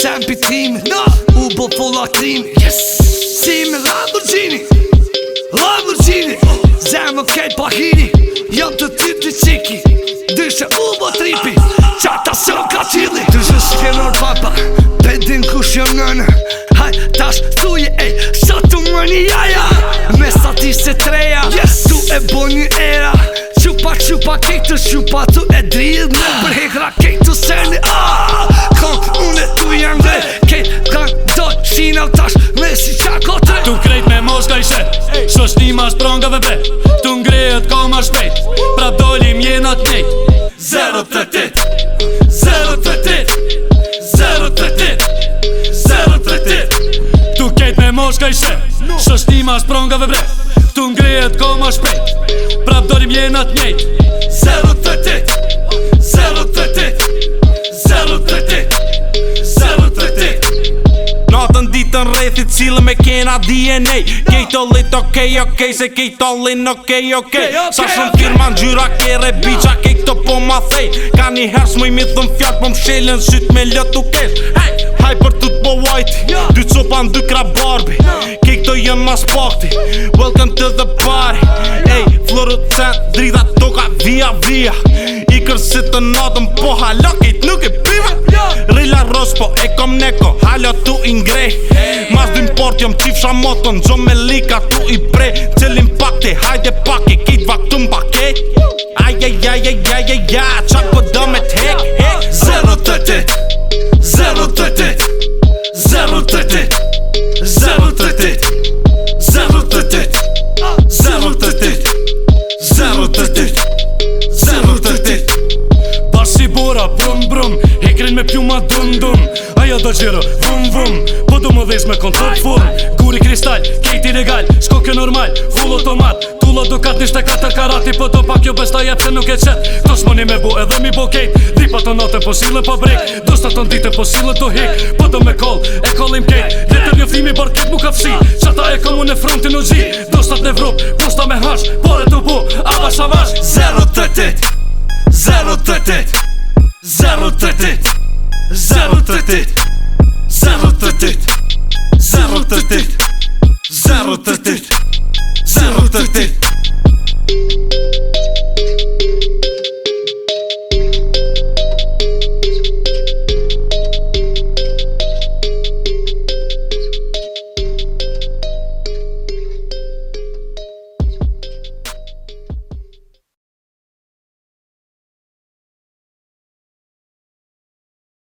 Sam pi tim, no! u bo fola krimi yes! Si me Lamborghini, Lamborghini Zemë kejt pahini, jam të ty të qiki Dyshe u bo tripi, lungën Haj, tash, thuj, ej, shatu më një jaja Me sa ti se treja, yes. tu e bo një era Qupa, qupa, kejtë, qupa, tu e dridh Me përhek rakejtë, se një ah, Kom, unë e tu jam dhe Kejt, kan, doj, shina, tash, me si qako tre Tu krejt me moska i shet Shosht një ma shprongave bre Tu ngrejët ma shpejt Pra dolim jenat njejt mosh ka i shet Shështi ma shpronga ve Këtu ngrijet ko ma Prap dorim jenat njejt Zero të të Zero të të Zero të të Zero të të të Natën ditën rrethit cilë me kena DNA Kejt o lit okej, ok Se kejt o lin okej, ok Sa shumë firma në gjyra kere Bicha kejt po ma thej Ka një hersh mu i mi thëm Po më shillen syt me lëtu kesh Hey! Haj për të t'po white yeah. Dy copan, dy krab barbi yeah. Kej këto mas pakti Welcome to the party Ej, yeah. hey, florucent, drita toka, via via I kërsi të natëm po halo Kejt nuk i piva yeah. Rilla rosë po e kom neko Halo tu i ngrej Mas dy m'port jom qif shamoton Gjo me lika tu i pre Qëllim pakti, hajde pakti Kejt vak të m'paket Aja, ja, ja, ja, ja, ja Qa për po dëmet hek, Zero të të të tëtit Zemën tëtit Zemën tëtit Zemën tëtit Zemën tëtit Zemën tëtit Pasi bora brum brum Hekrin me pjuma dum dum Aja do gjiro vum vum Po du më dhejsh me kontrat fur Guri kristal, kejti legal Shko normal, full automat Kulla do katë nishte katër karati Po të pak jo besta jetë se nuk e qetë Këto s'moni me bu edhe mi bokejt Dipa të note po silën po brik Do s'ta të ndite po silën të hi Po të me kol e kolim kejt Letër një thimi bërë këtë mu ka fsi Qata e komu në frontin u gji Do s'ta t'ne vrup, po me hash Po dhe të bu, a bash a bash 0-3-8 0-3-8 0-3-8 0-3-8 0-3-8 0-3-8 0 City.